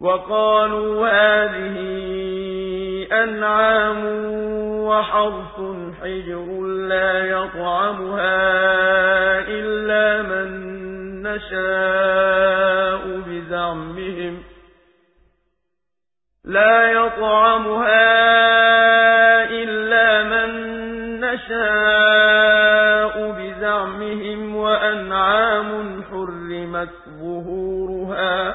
وقالوا هذه أنعام وحرث حجر لا يطعمها إلا من نشاء بزعمهم لا يطعمها إلا من نشاء بزعمهم وأنعام حرمت ظهورها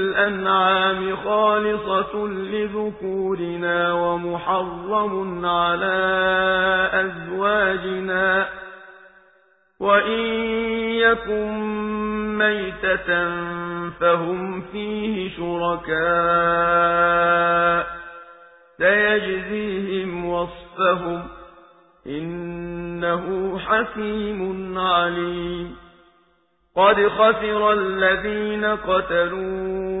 الأنعام خالصة لذكورنا ومحرم على أزواجنا. وإن يكن ميتة فهم فيه شركاء. سيجزيهم وصفهم. إنه حكيم عليم. قد خسر الذين قتلوا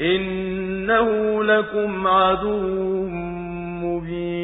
إِنَّهُ لَكُمْ عَدُوٌّ مُّبِينٌ